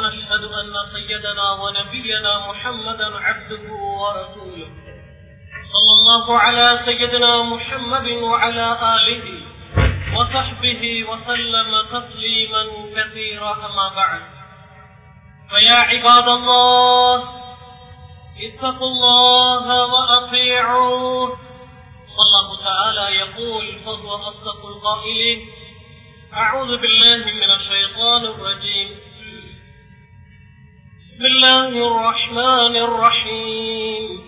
ونشهد أن سيدنا ونبينا محمدا عبده ورسوله. صلى الله على سيدنا محمد وعلى آله وصحبه وسلم تسليما كثيرا أما بعد. فيا عباد الله اتقوا الله وأطيعوه. والله تعالى يقول فهو أصدق القائلين أعوذ بالله من الشيطان الرجيم. بسم الله الرحمن الرحيم.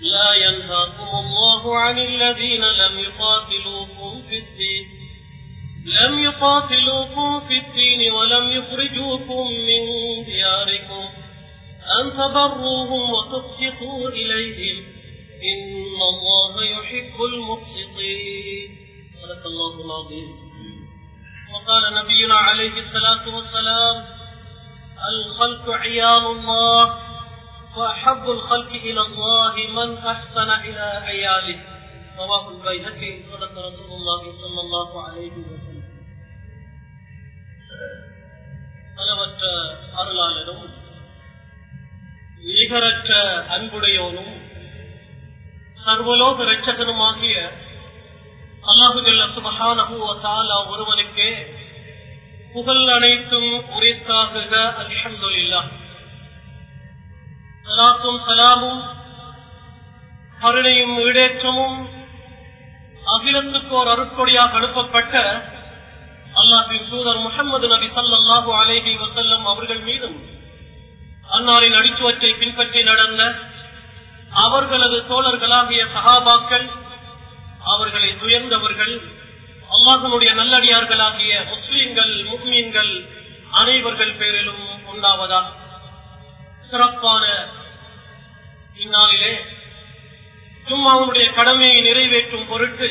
لا ينهاكم الله عن الذين لم يقاتلوكم في الدين. لم يقاتلوكم في الدين ولم يخرجوكم من دياركم. أن تبروهم وتقسطوا إليهم. إن الله يحب المقسطين. صدق الله العظيم. وقال نبينا عليه الصلاة والسلام الخلق عيال الله وأحب الخلق إلى الله من أحسن إلى عياله رواه البيهقي صدق رسول الله صلى الله عليه وسلم அளவற்ற அருளாளரும் நிகரற்ற அன்புடையோனும் சர்வலோக ரட்சகனுமாகிய அல்லாஹுகல்ல சுபஹானஹூவத்தாலா ஒருவனுக்கே புகழ் அனைத்தும் உரைத்தாக. அல்ஹம்துலில்லா. சலாத்தும் சலாமும் கருணையும் ஈடேற்றமும் அகிலத்துக்கு ஒரு அருட்கொடியாக அனுப்பப்பட்ட அல்லாஹின் தூதர் முகமது நபி சல்லாஹூ அலேஹி வசல்லம் அவர்கள் மீதும் அன்னாரின் அடிச்சுவற்றை பின்பற்றி நடந்த அவர்களது தோழர்களாகிய சகாபாக்கள் அல்லாஹனுடைய நல்லடியார்களாகிய முஸ்லீம்கள் முக்மீன்கள் அனைவர்கள் பேரிலும் உண்டாவதா? சிறப்பான இந்நாளிலே சும்மாவுடைய கடமையை நிறைவேற்றும் பொருட்டு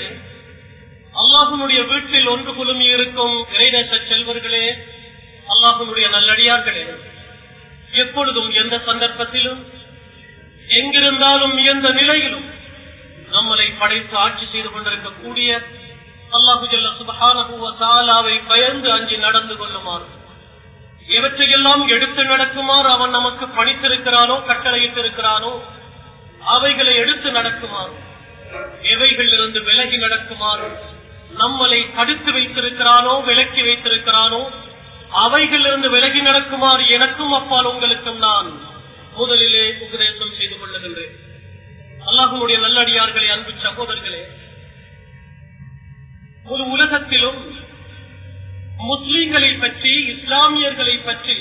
அல்லாஹனுடைய வீட்டில் ஒன்று குழுமி இருக்கும் இறைநேச செல்வர்களே அல்லாஹனுடைய நல்லடியார்களே எப்பொழுதும் எந்த சந்தர்ப்பத்திலும் எங்கிருந்தாலும் எந்த நிலையிலும் நம்மளை படைத்து ஆட்சி செய்து கொண்டிருக்கக்கூடிய அல்லாஹு ஜல்ல பயந்து அஞ்சு நடந்து கொள்ளுமாறு. இவற்றையெல்லாம் எடுத்து நடக்குமாறு அவன் நமக்கு பணித்திருக்கிறானோ கட்டளையிட்டிருக்கிறானோ அவைகளை எடுத்து நடக்குமாறு. எவைகள் இருந்து விலகி நடக்குமாறு நம்மளை தடுத்து வைத்திருக்கிறானோ விலக்கி வைத்திருக்கிறானோ அவைகளிலிருந்து விலகி நடக்குமாறு எனக்கும் அப்பால் உங்களுக்கும் நான் முதலிலே உபதேசம் செய்து கொள்ளுகின்றேன். அல்லாஹுடைய நல்லடியார்களே அன்பு சகோதரர்களே ஒரு உலகத்திலும் முஸ்லீம்களை பற்றி இஸ்லாமியர்களை பற்றி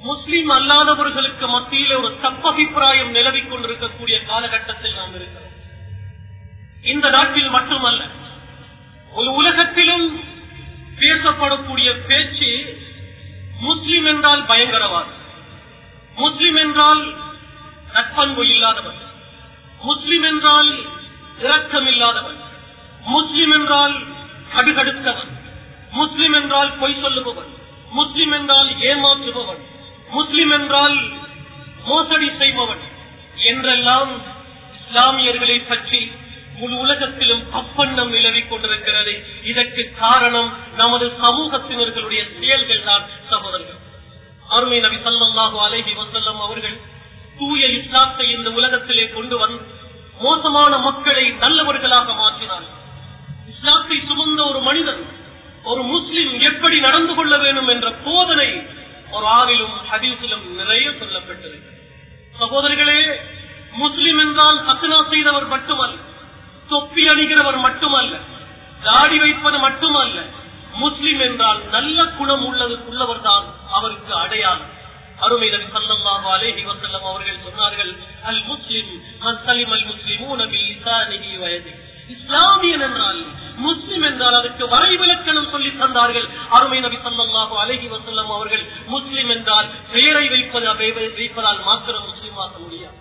முஸ்லீம் அல்லாதவர்களுக்கு மத்தியில ஒரு தப்பபிப்பிராயம் நிலவிக் கொண்டிருக்கக்கூடிய காலகட்டத்தில் நாம் இருக்கிறோம். இந்த நாட்டில் மட்டுமல்ல ஒரு உலகத்திலும் பேசப்படக்கூடிய பேச்சு முஸ்லிம் என்றால் பயங்கரவாதம். முஸ்லிம் என்றால் நட்பண்பு இல்லாதவன். முஸ்லிம் என்றால் இரக்கம் இல்லாதவன் முஸ்லிம் என்றால் கடுகடுத்தவன். முஸ்லிம் என்றால் பொய் சொல்லுபவன். முஸ்லிம் என்றால் ஏமாற்றுபவன். முஸ்லிம் என்றால் மோசடி செய்பவன் என்றெல்லாம் இஸ்லாமியர்களை பற்றி முழு உலகத்திலும் அப்பண்ணம் நிலவிக் கொண்டிருக்கிறது. இதற்கு காரணம் நமது சமூகத்தினர்களுடைய செயல்கள் தான் சகோதரர்கள். அருமை நபி சல்லாஹு அலஹி வசல்லம் அவர்கள் தூய இஸ்லாத்தை இந்த உலகத்திலே கொண்டு வந்து மோசமான மக்களை நல்லவர்களாக மாற்றினார் இஸ்லாத்தை சுமந்த ஒரு மனிதன் ஒரு முஸ்லிம் எப்படி நடந்து கொள்ள வேண்டும் என்ற போதனை ஒரு ஆறிலும் ஹதீசிலும் நிறைய சொல்லப்பட்டது சகோதரிகளே முஸ்லிம் என்றால் சத்னா செய்தவர் மட்டுமல்ல தொப்பி அணிகிறவர் மட்டுமல்ல தாடி வைப்பது மட்டுமல்ல முஸ்லிம் என்றால் நல்ல குணம் உள்ளதுக்குள்ளவர் தான் அவருக்கு அடையாளம். அருமை நபி ஸல்லல்லாஹு அலைஹி வஸல்லம் அவர்கள் சொன்னார்கள் அல் முஸ்லிம் மன் சலிம் அல் முஸ்லிமூன பி லிசானிஹி வ யதிஹி. இஸ்லாமியன் என்றால் முஸ்லிம் என்றால் அதற்கு வரைவிலக்கணம் சொல்லி தந்தார்கள். அருமை நபி சொல்லாஹு அலஹி வசல்லம் அவர்கள் முஸ்லிம் என்றால் பெயரை வைப்பதால் மாத்திரம் முஸ்லிமாக முடியாது.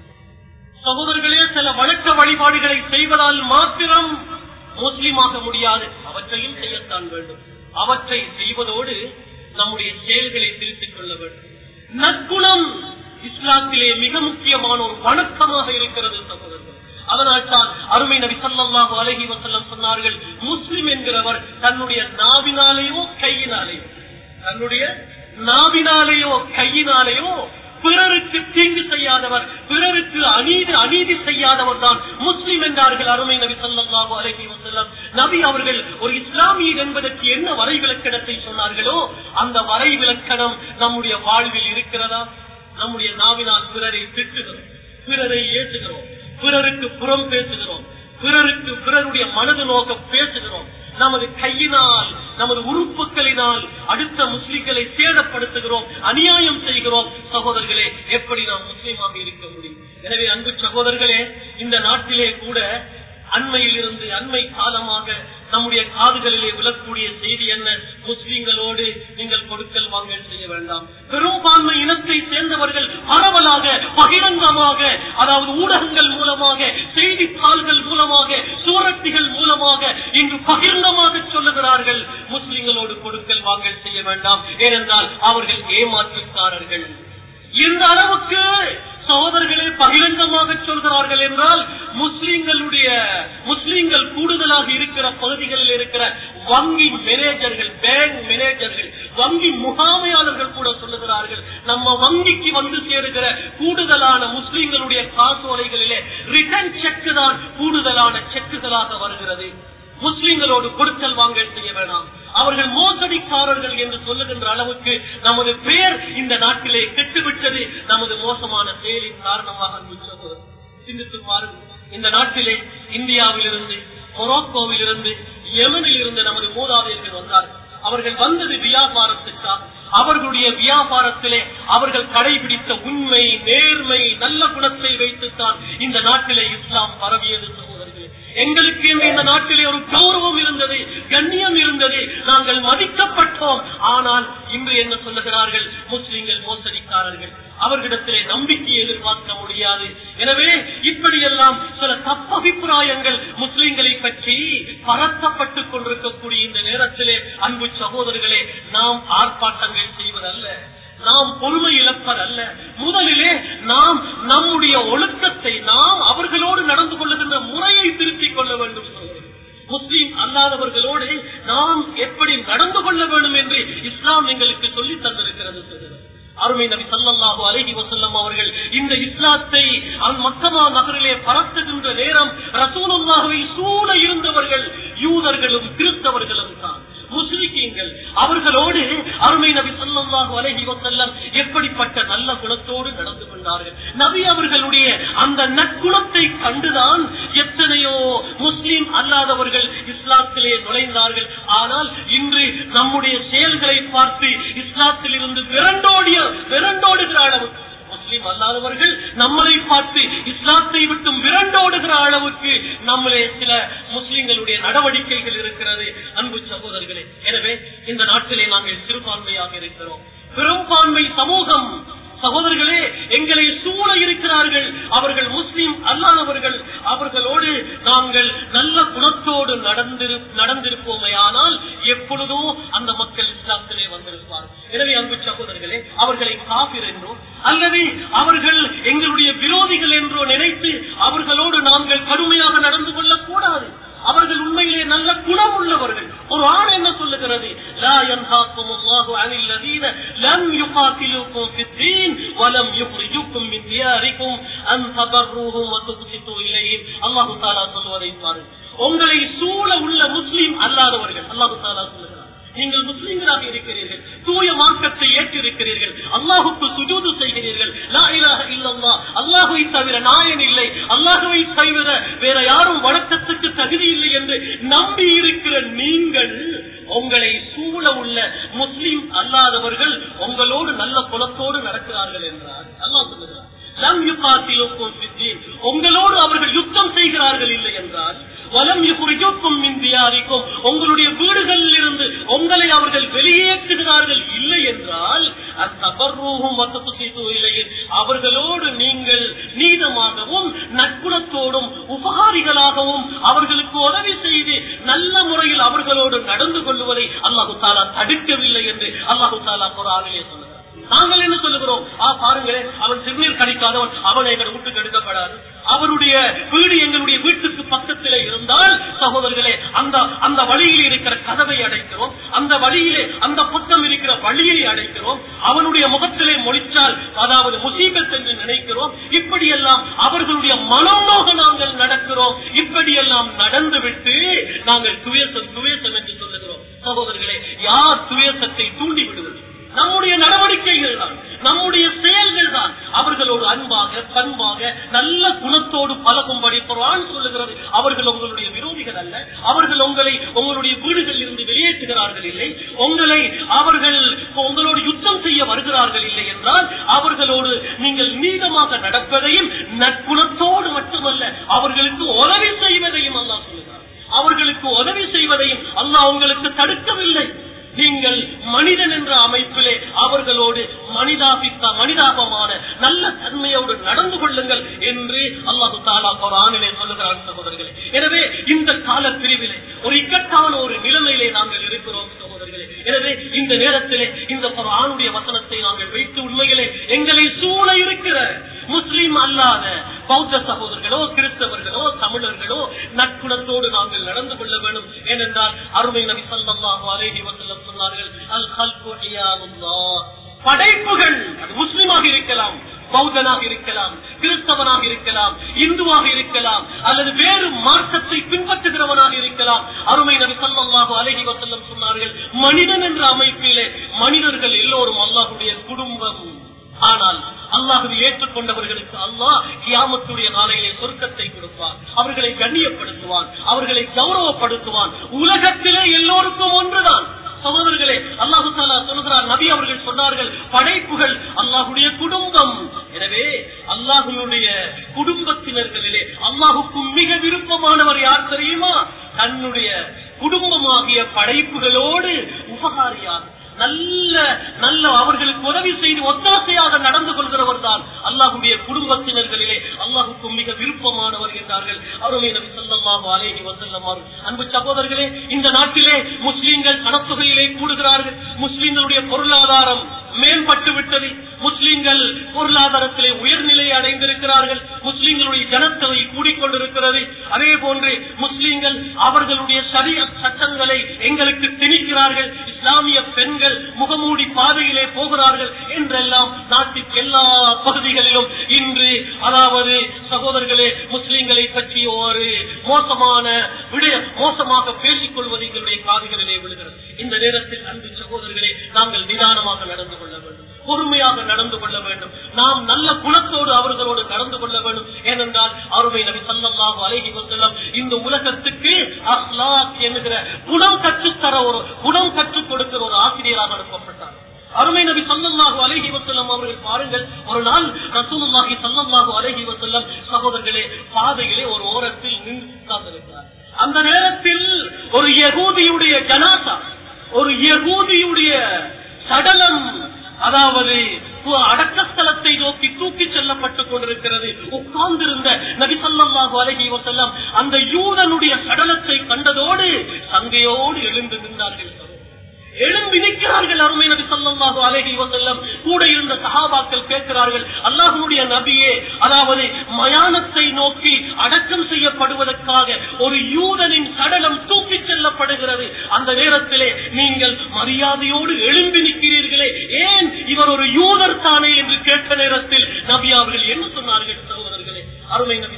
சகோதரர்களே சில வழக்க வழிபாடுகளை செய்வதால் மாத்திரம் முஸ்லிமாக முடியாது. அவற்றையும் செய்யத்தான் வேண்டும். அவற்றை செய்வதோடு நம்முடைய செயல்களை திருத்திக் கொள்ள வேண்டும். நற்குணம் இஸ்லாத்திலே மிக முக்கியமான ஒரு வணக்க சல்லாஹு அலஹி வசல்லம் சொன்னார்கள் நமது உறுப்புகளினால் அடுத்த முஸ்லிம்களை சேதப்படுத்துகிறோம் அநியாயம் செய்கிறோம். சகோதரர்களே எப்படி நாம் முஸ்லீமாக இருக்க முடியும்? எனவே அன்பு சகோதரர்களே மொராக்கோவில் இருந்து யமனில் இருந்து நமது மூதாதையர்கள் வந்தார்கள் அவர்கள் வந்தது வியாபாரத்துக்காக அவர்களுடைய வியாபாரத்திலே அவர்கள் கடைபிடித்த உண்மை நேர்மை நல்ல குணத்தை வைத்துத்தான் இந்த நாட்டிலே இஸ்லாம் பரவியது சகோதரர்களே எங்களுக்கு இந்த நாட்டிலே ஒரு கௌரவம் இருந்தது கண்ணியம் இருந்தது. நாங்கள் மதிக்கப்பட்டோம். ஆனால் அன்றுதான் سجود ரியா துவேசத்தை தூண்டிவிடுவது நம்முடைய நடவடிக்கைகள் தான் நம்முடைய செயல்கள் தான். அவர்களோடு அன்பாக பண்பாக நல்ல அருமை நபி சொல்லாஹு அலஹி வசல்லம் சொன்னார்கள் மனிதன் என்று அமை சகோதரர்களே முஸ்லீம்களை பற்றி ஒரு மோசமான விடய மோசமாக பேசி நேரத்தில் நபி அவர்கள் என்ன சொன்னார்கள் சகோதரர்களே? அருமை நபி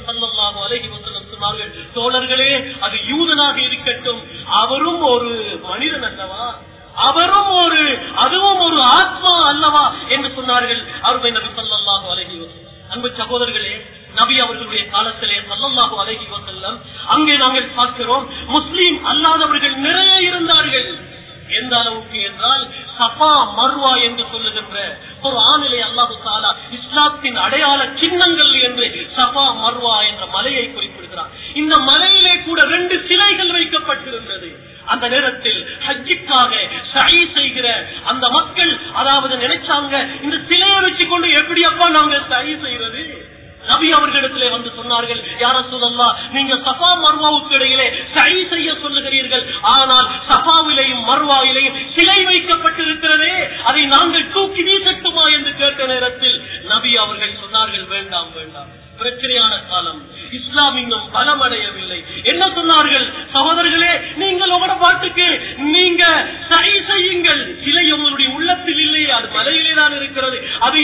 அது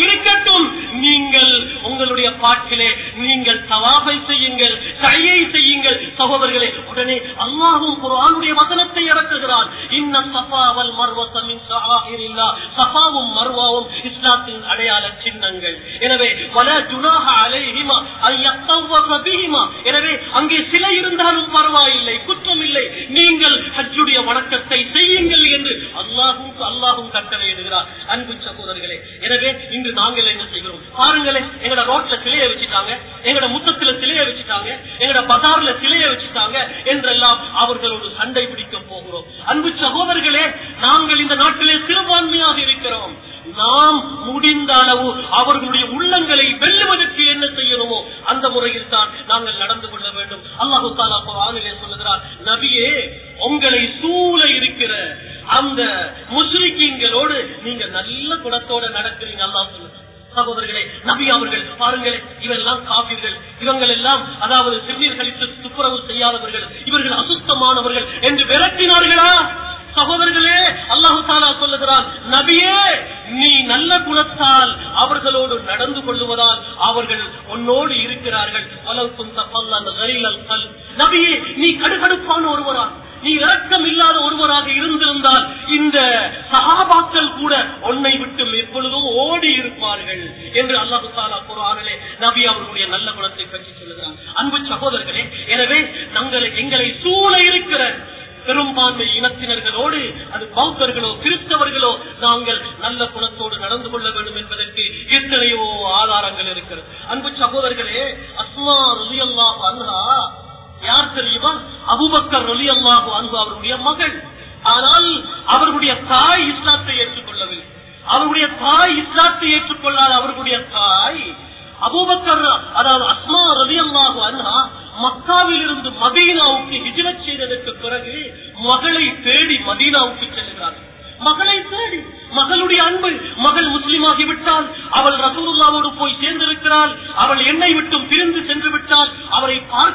முக்கியமானவர்கள் என்று விரட்டி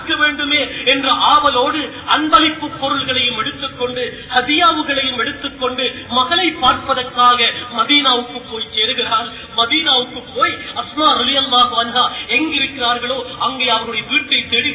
பார்க்க வேண்டுமே என்ற ஆவலோடு அன்பளிப்பு பொருள்களையும் எடுத்துக்கொண்டு ஹதியாவுகளையும் எடுத்துக்கொண்டு மகளை பார்ப்பதற்காக மதீனாவுக்கு போய் சேருகிறார் மதீனாவுக்கு போய் அஸ்மா ரலியல்லாக வந்தா எங்கிருக்கிறார்களோ அங்கே அவருடைய வீட்டை தேடி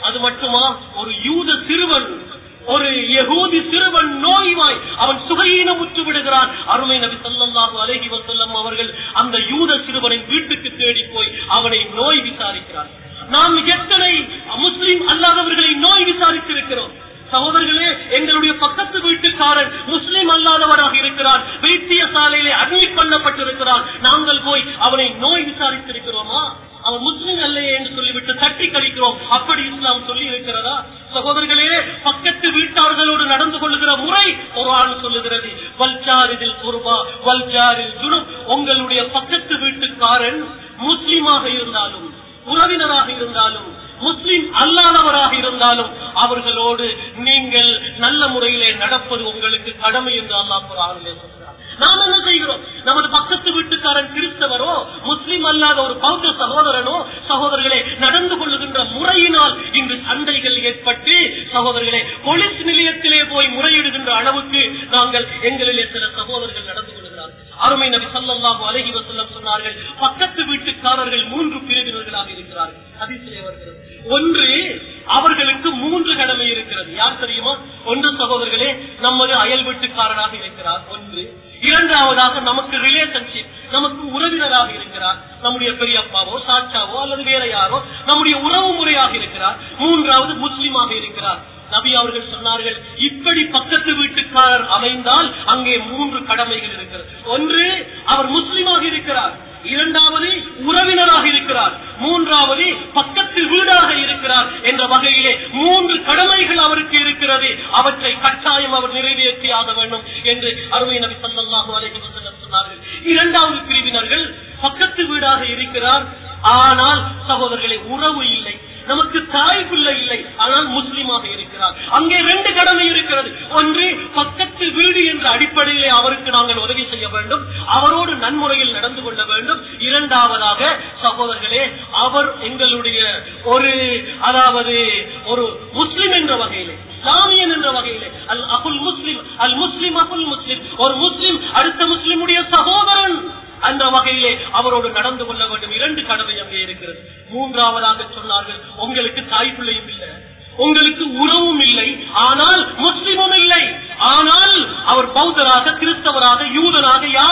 அது மட்டுமா? ஒரு யூத திரு ஒன்று அவரோடு நடந்து கொள்ள வேண்டும். இரண்டு கடமை அங்கே இருக்கிறது. மூன்றாவதாக சொன்னார்கள் உங்களுக்கு தாய் பிள்ளையும் இல்லை. உங்களுக்கு உறவும் இல்லை. ஆனால் முஸ்லிமும் இல்லை. ஆனால் அவர் பௌத்தராக கிறிஸ்தவராக யூதராக யார்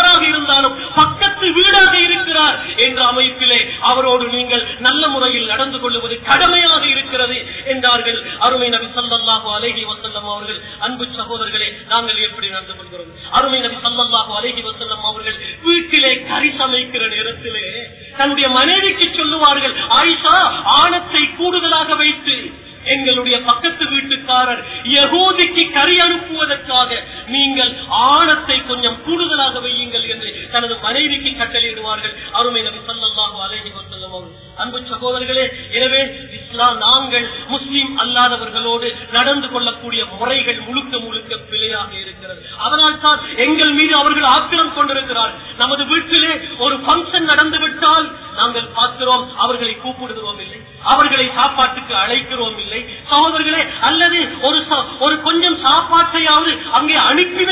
இந்தியாவை அங்கே அனுப்பி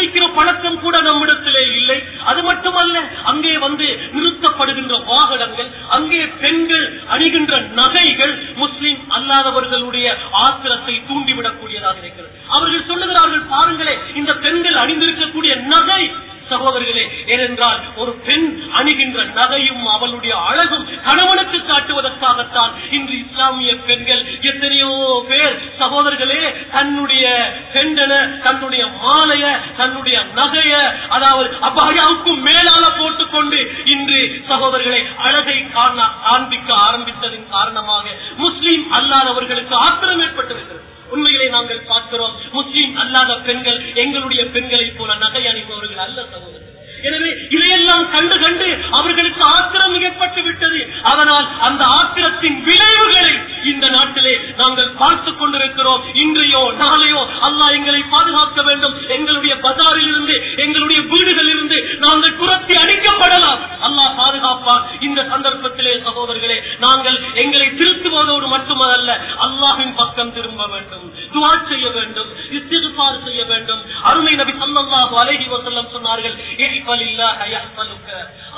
பக்கம் திரும்ப வேண்டும். துவா செய்ய வேண்டும். இஸ்திருப்பார் செய்ய வேண்டும். அருமை நபி சல்லாஹு அலஹி வசல்லம் சொன்னார்கள்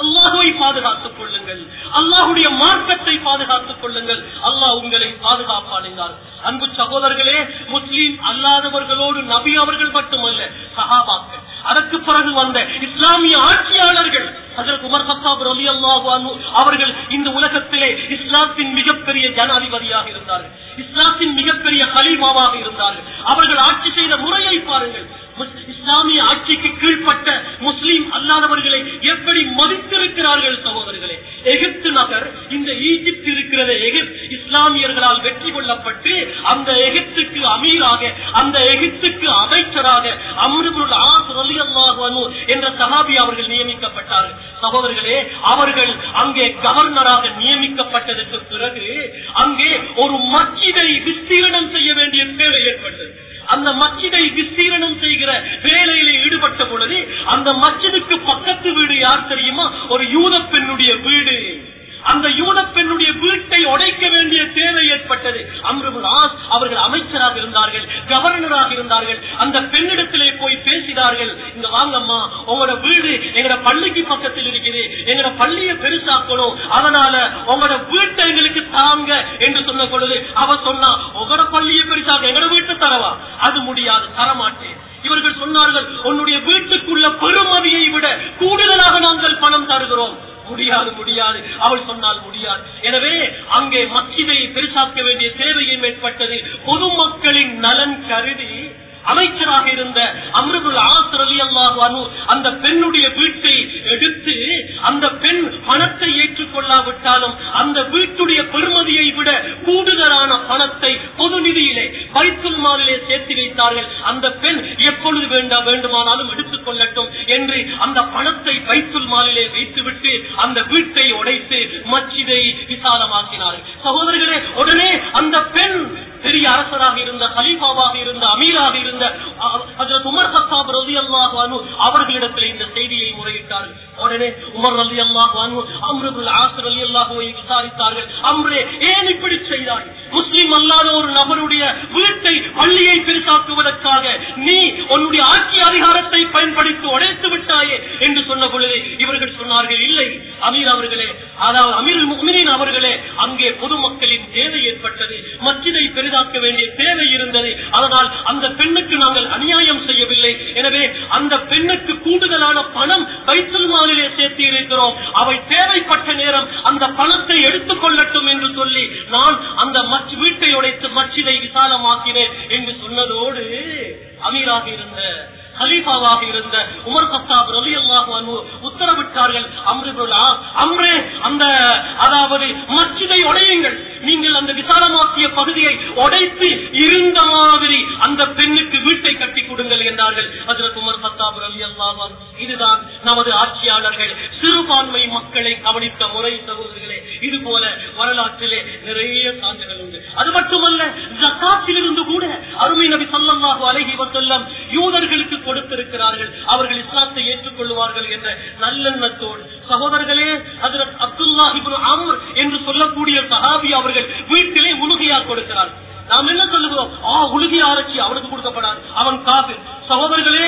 அல்லாஹுவை பாதுகாத்துக் கொள்ளுங்கள். அல்லாஹுடைய அம்ருபுலாஸ் அவர்கள் அமைச்சராக இருந்தார்கள் கவர்னராக இருந்தார்கள் அந்த பெண்ணிடத்திலே போய் பேசினார்கள். இங்க வாங்கம்மா உங்களோட வீடு எங்களோட பள்ளிக்கு பக்கத்தில் இருக்குது எங்களோட பள்ளியை பெருசாக்கணும். அதனால உங்களோட வீட்டை எங்களுக்கு தாங்க என்று சொன்ன பொழுது அவ சொன்னா உங்களோட பள்ளியை பெருசா உடனே உமர் அலி அல்லாஹு அம்ருதுல் ஆசர் அலி அல்லாஹுவை விசாரித்தார்கள். அம்ரே ஏன் இப்படி செய்தாய்? முஸ்லீம் அல்லாத ஒரு நபருடைய வீட்டை பள்ளியை பெருசாக்குவதற்காக நீ உன்னுடைய ஆட்சி அதிகாரத்தை பயன்படுத்தி உடைத்து விட்டாயே என்று சொன்ன பொழுது இவர்கள் சொன்னார்கள் இல்லை அமீர் அவர்களே அதாவது இருக்கிறார்கள் அவர்கள் இஸ்லாத்தை ஏற்றுக்கொள்வார்கள் என்ற நல்லெண்ணத்தோடு. சகோதரர்களே அது அப்துல்லா இபுல் அமர் என்று சொல்லக்கூடிய சஹாபி அவர்கள் வீட்டிலே உலுகையா கொடுக்கிறார். நாம் என்ன சொல்லுகிறோம்? ஆ உலுகி ஆராய்ச்சி அவனுக்கு கொடுக்கப்படாது. அவன் காது சகோதரர்களே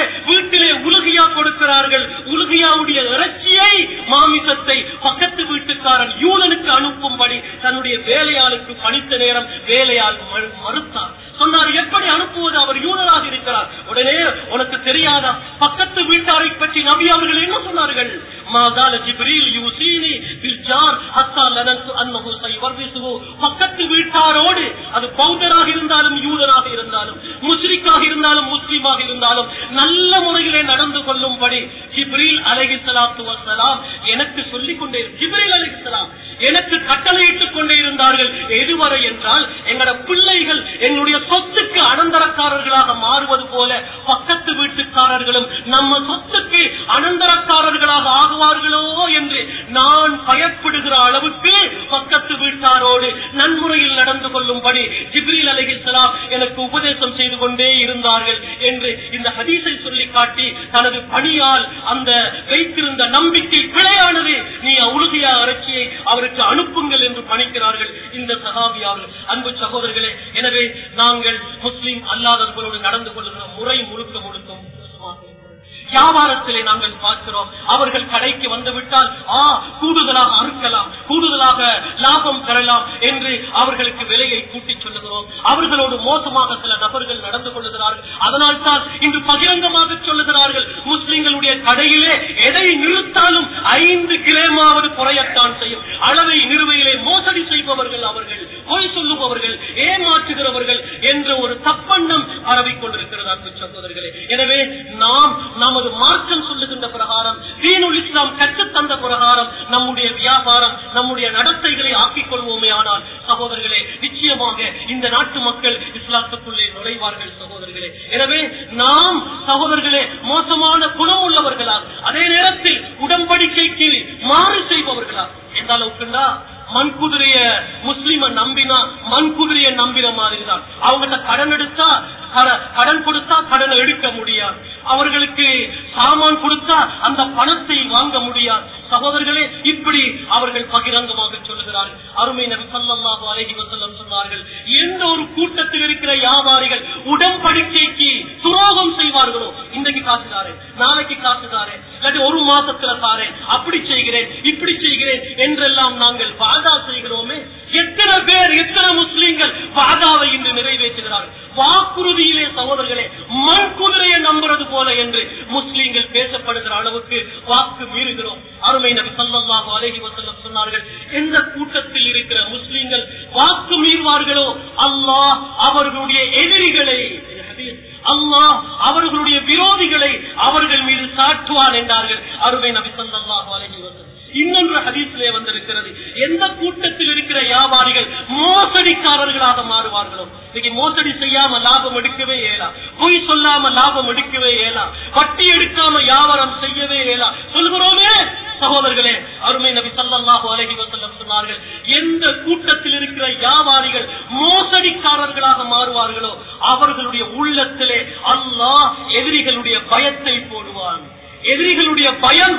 எனக்கு உபதேசம் செய்து கொண்டே இருந்தார்கள் என்று இந்த ஹதீசை சொல்லி காட்டி தனது பணியால் அந்த வைத்திருந்த நம்பிக்கை பிழையானது நீ உலகியா இறைச்சியை அவருக்கு அனுப்புங்கள் முஸ்லீம நம்பினா மண் மண்குதிரையை நம்பின மாதிரி தான் அவங்ககிட்ட கடன் எடுத்தா கடன் கொடுத்தா கடனை எடுக்க முடியாது. அவர்களுக்கு சாமான் கொடுத்தா அந்த பணத்தை வாங்க முடியாது. சகோதரர்களே இப்படி அவர்கள் பகிரங்கமாக சொல்லுகிறார்கள். அருமை நபி அழகி வசல்லம் சொன்னார்கள் எந்த ஒரு கூட்டத்தில் இருக்கிற வியாபாரிகள் உடன்படிக்கைக்கு துரோகம் செய்வார்களோ இன்றைக்கு காசுதாரு நாளைக்கு காசுதாரு இல்லாட்டி ஒரு மாசத்துல தாரேன் அப்படி செய்கிறேன் இப்படி செய்கிறேன் என்றெல்லாம் நாங்கள் பாதா செய்கிறோமே எத்தனை பேர் எத்தனை முஸ்லீம்கள் வாதாவை இன்று நிறைவேற்றுகிறார்கள்? வாக்குறுதியிலே சகோதரர்களே மண் குதிரையை நம்புறது போல என்று செல்லமாக உலகி வசல்லம் சொன்னார்கள் எந்த கூட்டத்தில் இருக்கிற வியாபாரிகள் மோசடிக்காரர்களாக மாறுவார்களோ அவர்களுடைய உள்ளத்திலே அல்லாஹ் எதிரிகளுடைய பயத்தை போடுவான். எதிரிகளுடைய பயம்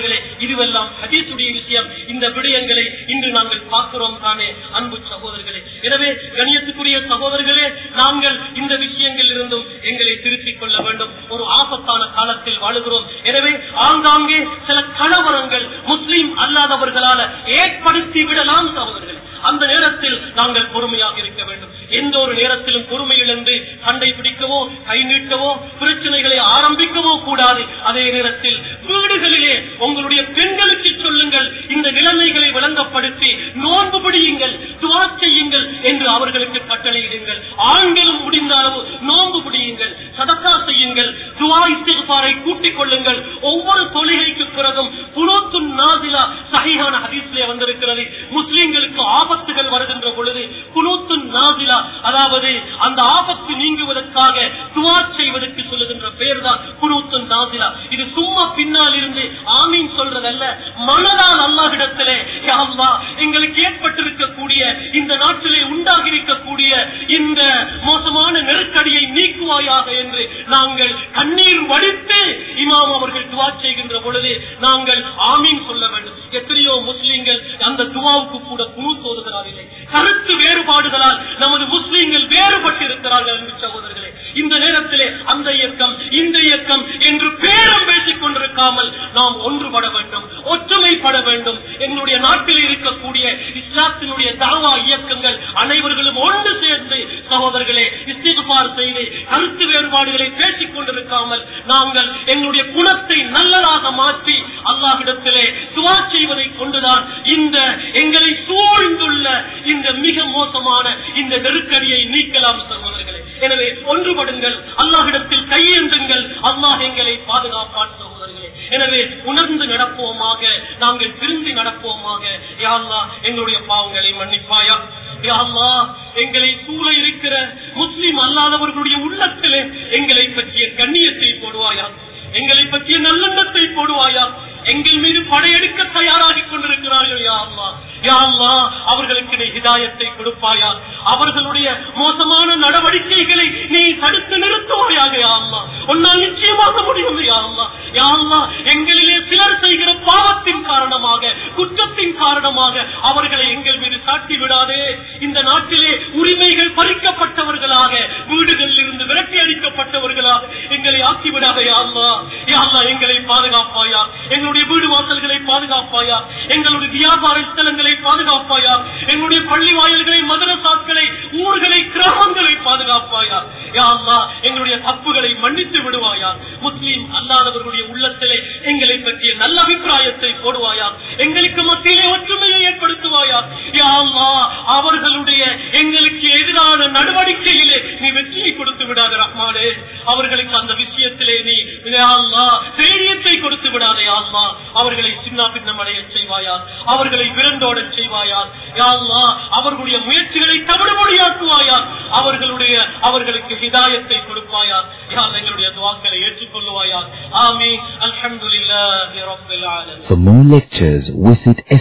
சகோதரர்களே இதுவெல்லாம் ஹதீசுடைய விஷயம். இந்த விடயங்களை இன்று நாங்கள் பார்க்கிறோம் தானே அன்பு சகோதரர்களே. எனவே கணியத்துக்குரிய சகோதரர்களே நாங்கள் இந்த விஷயங்களில் இருந்தும் எங்களை திருத்திக் கொள்ள வேண்டும். ஒரு ஆபத்தான காலத்தில் வாழுகிறோம். எனவே ஆங்காங்கே சில கலவரங்கள் முஸ்லீம் அல்லாதவர்களால ஏற்படுத்தி விடலாம் கண்ணீர் வடித்து இமாம் அவர்கள் துவா செய்கின்ற பொழுது நாங்கள் ஆமி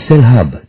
سلهاب